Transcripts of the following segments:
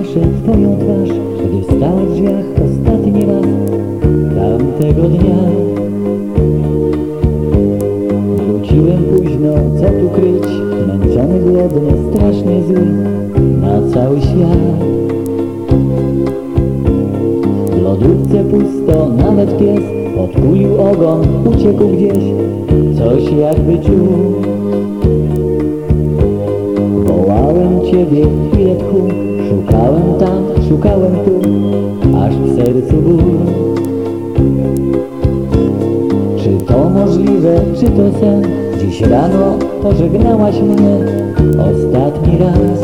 Znoszę twoją twarz, kiedy stała w drzwiach ostatni raz tamtego dnia. Wróciłem późno, co tu kryć, męczony, głodny, strasznie zły na cały świat. W lodówce pusto, nawet pies podkulił ogon, uciekł gdzieś, coś jakby czuł. Wołałem ciebie, chwilę tchu, Szukałem tam, szukałem tu Aż w sercu ból. Czy to możliwe, czy to sen? Dziś rano pożegnałaś mnie Ostatni raz.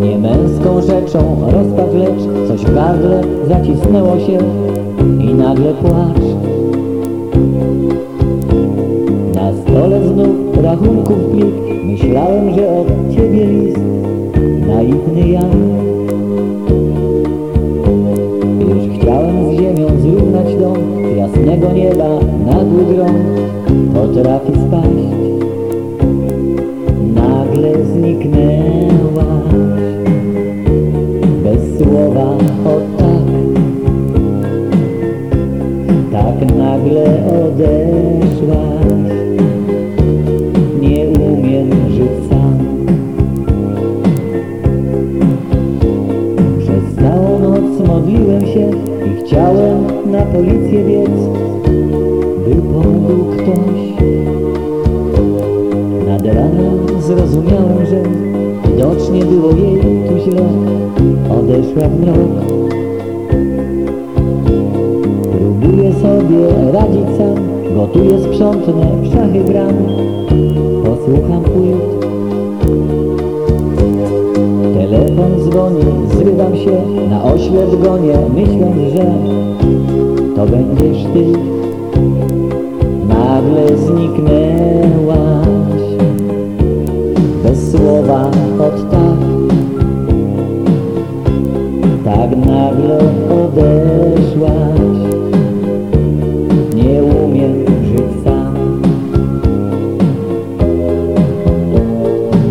Nie męską rzeczą rozpacz lecz Coś w gardle zacisnęło się I nagle płacz. Na stole znów rachunków plik Myślałem, że od ciebie list Naiwny ja. Już chciałem z ziemią zrównać dom Jasnego nieba nagły grom Potrafi spaść. Nagle zniknęłaś Bez słowa o tak. Tak nagle odeszłaś I chciałem na policję biec By pomógł ktoś. Nad ranem zrozumiałem, że Widocznie było jej tu źle. Odeszła w mrok Próbuję sobie radzić sam Gotuję, sprzątnę, w szachy gram. Posłucham płyt Telefon dzwoni, zrywam się Na oślep gonię, myśląc, że To będziesz ty. Nagle zniknęłaś. Bez słowa od tak. Tak nagle odeszłaś. Nie umiem żyć sam.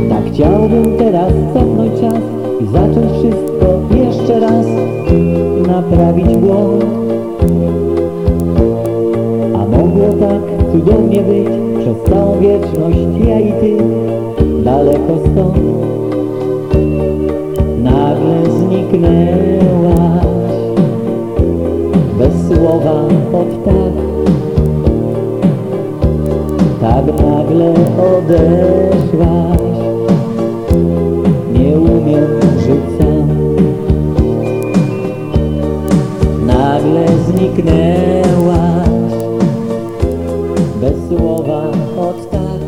Tak chciałbym teraz cofnąć czas I zacząć wszystko jeszcze raz Naprawić błąd. A mogło tak cudownie być Przez całą wieczność ja i ty Daleko stąd. Nagle zniknęłaś. Bez słowa od tak. Tak nagle odeszłaś. Nie umiem Zniknęłaś bez słowa od tak